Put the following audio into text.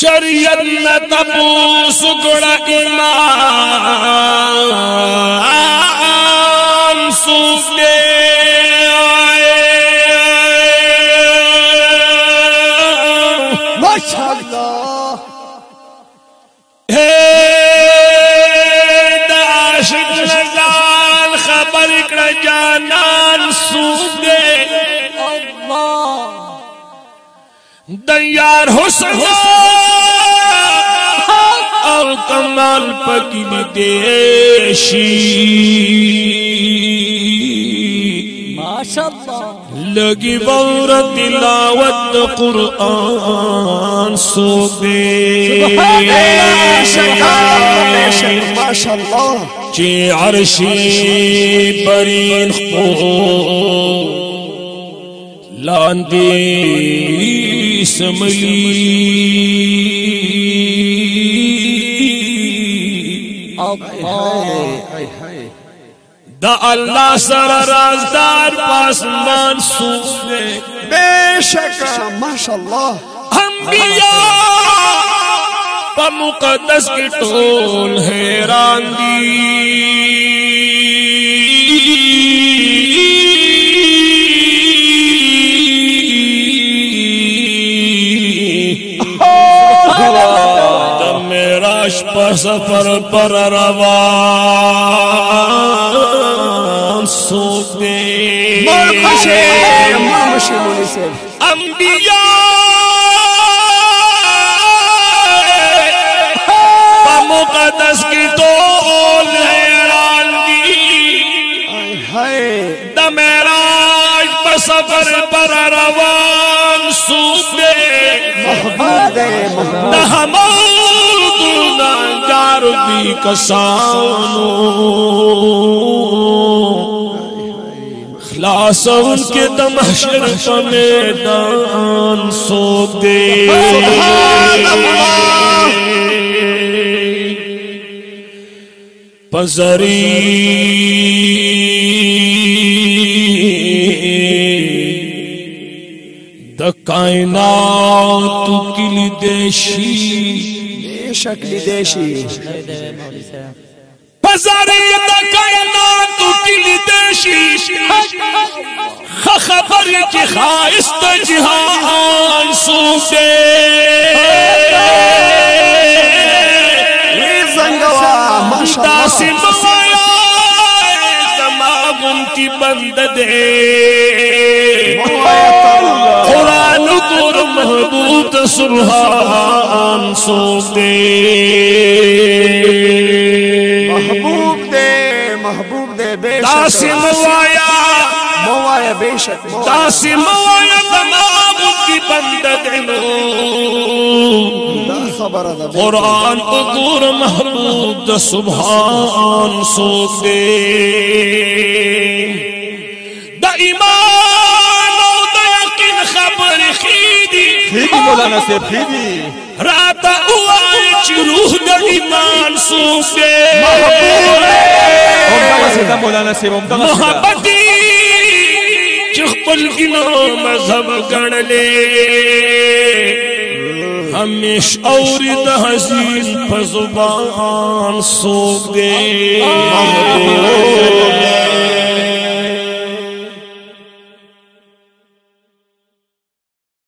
شریعت نہ تپو سکڑا ایمان سوکے آئے۔ ماشاءاللہ۔ داشت نزال خبر کر جانان سوکے اللہ۔ دیار حسن عمل پک مدې شي ماشاءالله ور تلاوت قرآن سو دې سبحان الله چې عرشي برين خو. لاندی سملی دا اللہ سر رازدار پاسمان سونے بے شک ماشاءاللہ۔ انبیاء پا مقدس کی ٹول حیران دی۔ میراش پا سفر پر روان سوکے مرمشی مرمشی مولی سے انبیاء مقدس کی دول حیران دی دمیراج بسفر پر روان سوکے محبوب دے محبوب۔ نحمال دی کسانو۔ خلاص ان کے دمحشر میدان سو دے پزری۔ د کائنات کلی دیشی۔ بے شک دیشی۔ پزری د کائنات کلی دیشی۔ خبر کی خواست جہان ماشاءاللہ۔ داسی موایا دماغن کی بند دے۔ سرحان سو دے محبوب دے محبوب دے بے شک۔ موایا موایا بے شک۔ داسی موایا دماغن کی بند دے دا خبر دا بے قرآن گر محبوب دا سبحان سو دے دا ایمان ٹھیک ہے مولانا صاحب ٹھیک ہے رات اوائے چی روح دا ایمان سو دے عمدہ سیدھا مولانا سیدھا محبتی چی خپل گنو مذہب گن لے۔ ہمیش اور دا حزین پا زبان سوک دے۔